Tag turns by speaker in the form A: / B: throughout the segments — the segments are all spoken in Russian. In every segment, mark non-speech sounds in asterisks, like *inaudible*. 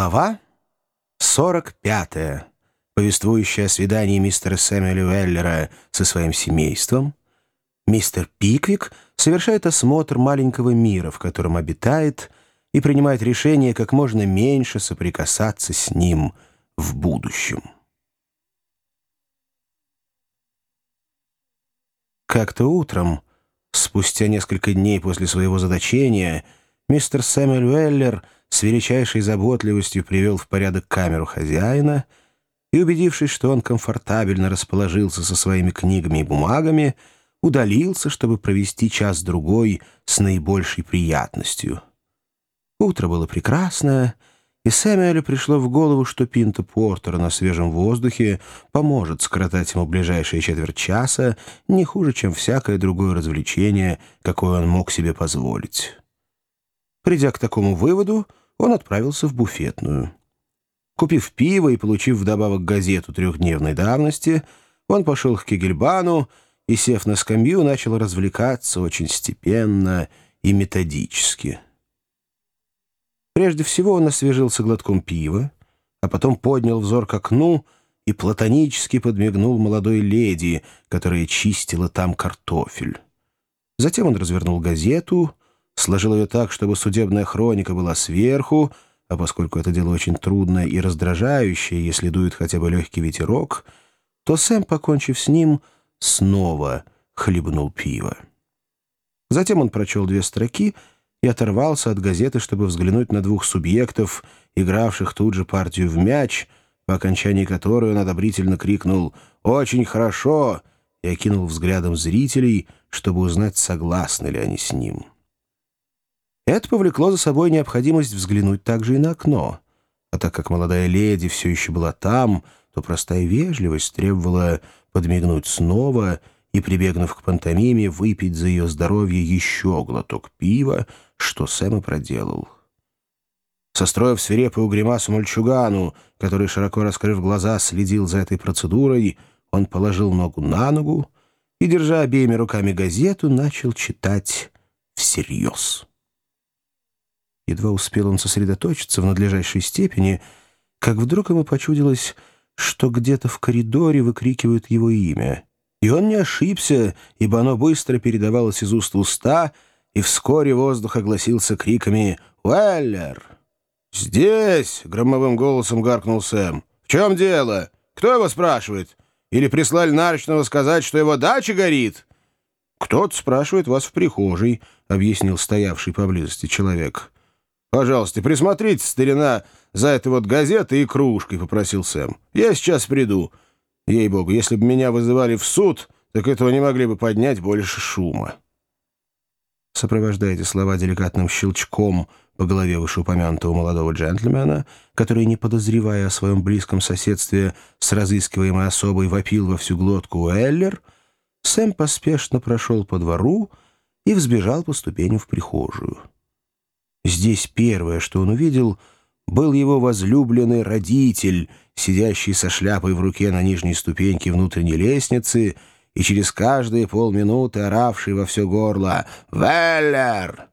A: Глава 45, повествующая о свидании мистера Сэмюэля Уэллера со своим семейством. Мистер Пиквик совершает осмотр маленького мира, в котором обитает, и принимает решение как можно меньше соприкасаться с ним в будущем. Как-то утром, спустя несколько дней после своего задочения, мистер Сэмюэль Уэллер — с величайшей заботливостью привел в порядок камеру хозяина и, убедившись, что он комфортабельно расположился со своими книгами и бумагами, удалился, чтобы провести час-другой с наибольшей приятностью. Утро было прекрасное, и Сэмюэлю пришло в голову, что пинта Портера на свежем воздухе поможет скоротать ему ближайшие четверть часа не хуже, чем всякое другое развлечение, какое он мог себе позволить. Придя к такому выводу, он отправился в буфетную. Купив пиво и получив вдобавок газету трехдневной давности, он пошел к Кегельбану и, сев на скамью, начал развлекаться очень степенно и методически. Прежде всего он освежился глотком пива, а потом поднял взор к окну и платонически подмигнул молодой леди, которая чистила там картофель. Затем он развернул газету сложил ее так, чтобы судебная хроника была сверху, а поскольку это дело очень трудное и раздражающее, если дует хотя бы легкий ветерок, то Сэм, покончив с ним, снова хлебнул пиво. Затем он прочел две строки и оторвался от газеты, чтобы взглянуть на двух субъектов, игравших тут же партию в мяч, по окончании которой он одобрительно крикнул «Очень хорошо!» и окинул взглядом зрителей, чтобы узнать, согласны ли они с ним. Это повлекло за собой необходимость взглянуть также и на окно. А так как молодая леди все еще была там, то простая вежливость требовала подмигнуть снова и, прибегнув к пантомиме, выпить за ее здоровье еще глоток пива, что Сэм и проделал. Состроив свирепую гримасу мальчугану, который, широко раскрыв глаза, следил за этой процедурой, он положил ногу на ногу и, держа обеими руками газету, начал читать всерьез. Едва успел он сосредоточиться в надлежащей степени, как вдруг ему почудилось, что где-то в коридоре выкрикивают его имя. И он не ошибся, ибо оно быстро передавалось из уст в уста, и вскоре воздух огласился криками «Уэллер!» «Здесь!» — громовым голосом гаркнул Сэм. «В чем дело? Кто его спрашивает? Или прислали Нарочного сказать, что его дача горит?» «Кто-то спрашивает вас в прихожей», — объяснил стоявший поблизости человек. «Пожалуйста, присмотрите, старина, за этой вот газетой и кружкой», — попросил Сэм. «Я сейчас приду. Ей-богу, если бы меня вызывали в суд, так этого не могли бы поднять больше шума». Сопровождая эти слова деликатным щелчком по голове вышеупомянутого молодого джентльмена, который, не подозревая о своем близком соседстве с разыскиваемой особой, вопил во всю глотку Эллер, Сэм поспешно прошел по двору и взбежал по ступеням в прихожую. Здесь первое, что он увидел, был его возлюбленный родитель, сидящий со шляпой в руке на нижней ступеньке внутренней лестницы и через каждые полминуты оравший во все горло «Веллер!»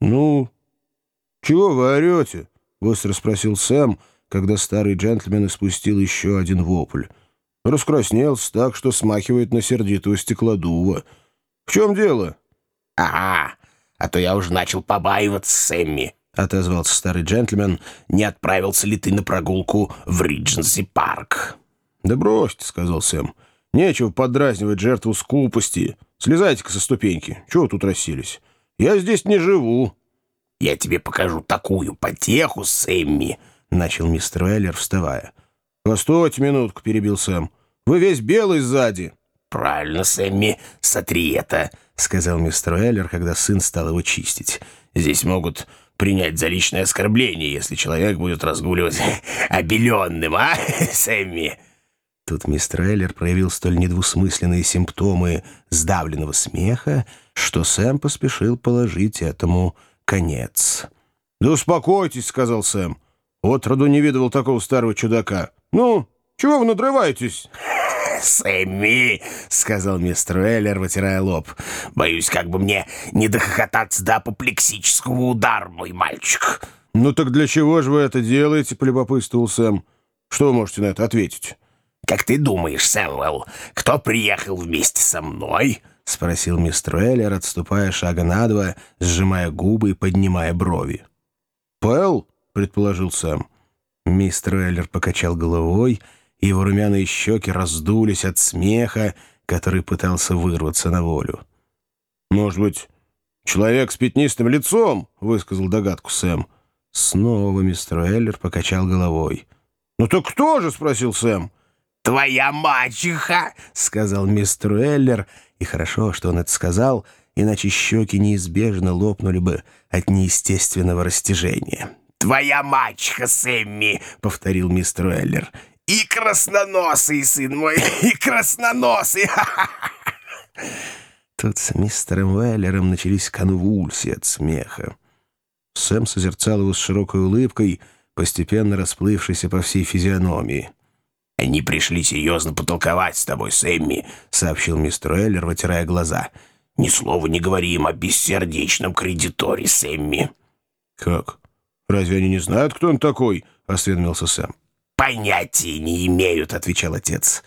A: «Ну, чего вы орете?» — быстро спросил Сэм, когда старый джентльмен испустил еще один вопль. Раскраснелся так, что смахивает на сердитого стеклодува. «В чем дело?»
B: «Ага, а то я уже начал побаиваться Сэмми», —
A: отозвался старый джентльмен.
B: «Не отправился ли ты на прогулку в Ридженси парк?»
A: «Да бросьте», — сказал Сэм. «Нечего подразнивать жертву скупости. Слезайте-ка со ступеньки. Чего тут расселись? Я здесь не живу».
B: «Я тебе покажу такую потеху, Сэмми», — начал мистер Уэллер, вставая.
A: «Постойте минутку», — перебил Сэм. «Вы весь белый сзади».
B: «Правильно, Сэмми, сотри это», — сказал мистер Эллер, когда сын стал его чистить. «Здесь могут принять за личное оскорбление, если человек будет разгуливать *laughs* обеленным, а, *laughs* Сэмми?»
A: Тут мистер Эллер проявил столь недвусмысленные симптомы сдавленного смеха, что Сэм поспешил положить этому конец. «Да успокойтесь», — сказал Сэм. «Вот роду не видывал такого старого чудака. Ну, чего вы надрываетесь?»
B: Сэмми!» — сказал мистер Уэллер, вытирая лоб. «Боюсь, как бы мне не дохохотаться до апоплексического удара, мой мальчик.
A: «Ну так для чего же вы это делаете?» — полюбопытствовал Сэм. «Что вы можете на это ответить?»
B: «Как ты думаешь, Сэмвелл, кто приехал вместе со мной?»
A: — спросил мистер Эллер, отступая шага на два, сжимая губы и поднимая брови. «Пэл?» — предположил Сэм. Мистер Эллер покачал головой, и его румяные щеки раздулись от смеха, который пытался вырваться на волю. «Может быть, человек с пятнистым лицом?» — высказал догадку Сэм. Снова мистер Эллер покачал головой. «Ну так кто же?» — спросил Сэм.
B: «Твоя мачеха!»
A: — сказал мистер Эллер. И хорошо, что он это сказал, иначе щеки неизбежно лопнули бы от неестественного растяжения.
B: «Твоя мачеха, Сэмми!» — повторил мистер Эллер. «И красноносый, сын мой, *laughs* и красноносый!» *laughs*
A: Тут с мистером Уэллером начались конвульсии от смеха. Сэм созерцал его с широкой улыбкой, постепенно расплывшейся по всей физиономии.
B: «Они пришли серьезно потолковать с тобой, Сэмми», — сообщил мистер Эллер, вытирая глаза. «Ни слова не говори им о бессердечном кредиторе, Сэмми».
A: «Как? Разве они не знают, кто он такой?» — осведомился Сэм.
B: «Понятия не имеют», — отвечал отец.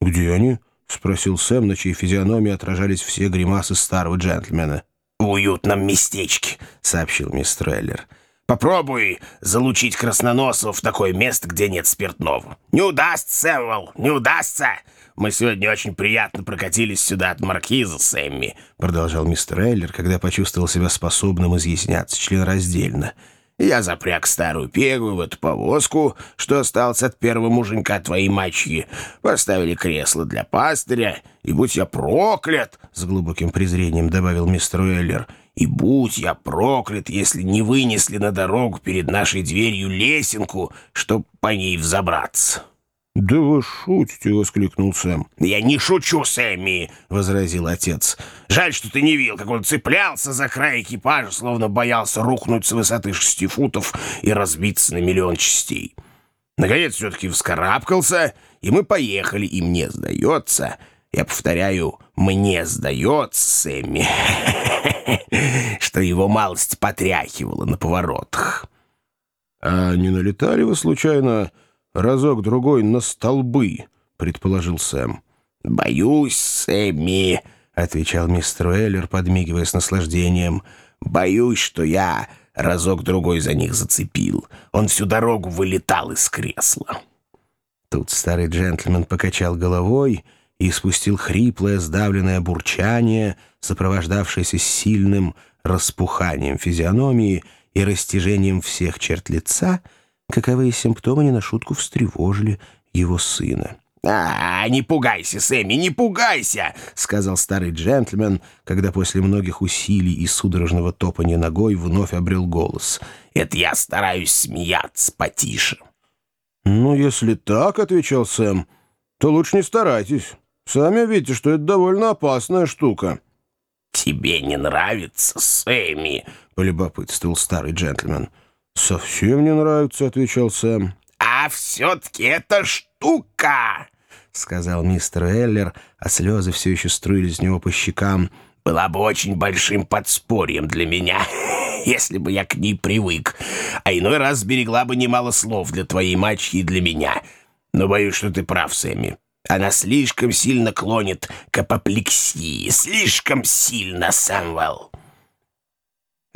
A: «Где они?» — спросил Сэм, на чьей физиономии отражались все гримасы старого джентльмена.
B: «В уютном местечке», — сообщил мистер Эллер. «Попробуй залучить красноносов в такое место, где нет спиртного. Не удастся, Сэмвелл, не удастся. Мы сегодня очень приятно прокатились сюда от маркиза, Сэмми», — продолжал мистер Эллер, когда почувствовал себя способным изъясняться членораздельно. Я запряг старую пегу в эту повозку, что осталось от первого муженька твоей мачьи. Поставили кресло для пастыря, и будь я проклят, — с глубоким презрением добавил мистер Уэллер, — и будь я проклят, если не вынесли на дорогу перед нашей дверью лесенку, чтоб по ней взобраться».
A: «Да вы шутите!» — воскликнул Сэм.
B: «Я не шучу, Сэмми!» — возразил отец. «Жаль, что ты не видел, как он цеплялся за край экипажа, словно боялся рухнуть с высоты шести футов и разбиться на миллион частей. Наконец все-таки вскарабкался, и мы поехали, и мне сдается...» Я повторяю, мне сдается, Сэмми, *laughs* что его малость потряхивала на поворотах.
A: — А не налетали вы, случайно, разок-другой на столбы», — предположил Сэм.
B: «Боюсь, Сэмми», — отвечал мистер Уэллер, подмигивая с наслаждением. «Боюсь, что я разок-другой за них зацепил. Он всю дорогу вылетал из кресла».
A: Тут старый джентльмен покачал головой и спустил хриплое, сдавленное бурчание, сопровождавшееся сильным распуханием физиономии и растяжением всех черт лица — Каковые симптомы не на шутку встревожили его сына.
B: «А, не пугайся, Сэмми, не пугайся!» — сказал старый джентльмен, когда после многих усилий и судорожного топания ногой вновь обрел голос. «Это я стараюсь смеяться потише».
A: «Ну, если так, — отвечал Сэм, — то лучше не старайтесь. Сами видите, что это довольно опасная штука».
B: «Тебе не нравится, Сэмми?» — полюбопытствовал старый джентльмен.
A: — «Совсем не нравится», — отвечал Сэм.
B: «А все-таки это штука!» — сказал мистер Эллер, а слезы все еще струились с него по щекам. «Была бы очень большим подспорьем для меня, *laughs* если бы я к ней привык, а иной раз берегла бы немало слов для твоей мачехи и для меня. Но боюсь, что ты прав, Сэмми. Она слишком сильно клонит к апоплексии, слишком сильно, Сэмвелл».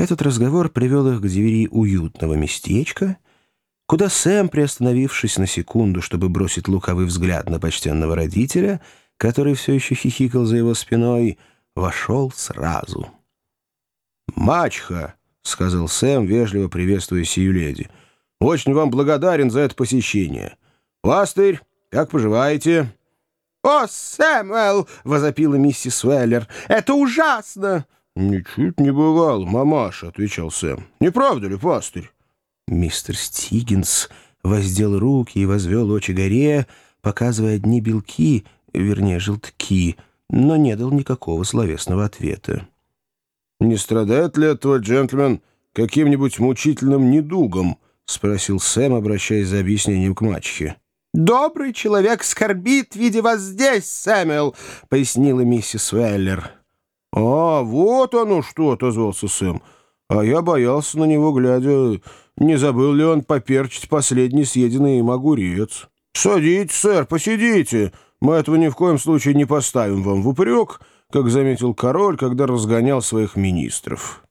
A: Этот разговор привел их к двери уютного местечка, куда Сэм, приостановившись на секунду, чтобы бросить луковый взгляд на почтенного родителя, который все еще хихикал за его спиной, вошел сразу. «Мачха!» — сказал Сэм, вежливо приветствуя сию леди. «Очень вам благодарен за это посещение. Пастырь, как поживаете?»
C: «О, Сэмюэл!» — возопила миссис Уэллер. «Это ужасно!»
A: «Ничуть не бывал, мамаша», — отвечал Сэм. «Не правда ли, пастырь?»
C: Мистер Стигинс воздел руки и возвел очи горе, показывая одни белки, вернее, желтки, но не дал никакого словесного ответа.
A: «Не страдает ли этого джентльмен каким-нибудь мучительным недугом?» — спросил Сэм, обращаясь за объяснением к мачехе.
C: «Добрый человек скорбит, видя вас здесь, Сэмюэл», — пояснила миссис Уэллер.
A: «А, вот оно что!» — отозвался Сэм. «А я боялся на него, глядя, не забыл ли он поперчить последний съеденный им огурец. «Садитесь, сэр, посидите. Мы этого ни в коем случае не поставим вам в упрек», как заметил король, когда разгонял своих министров.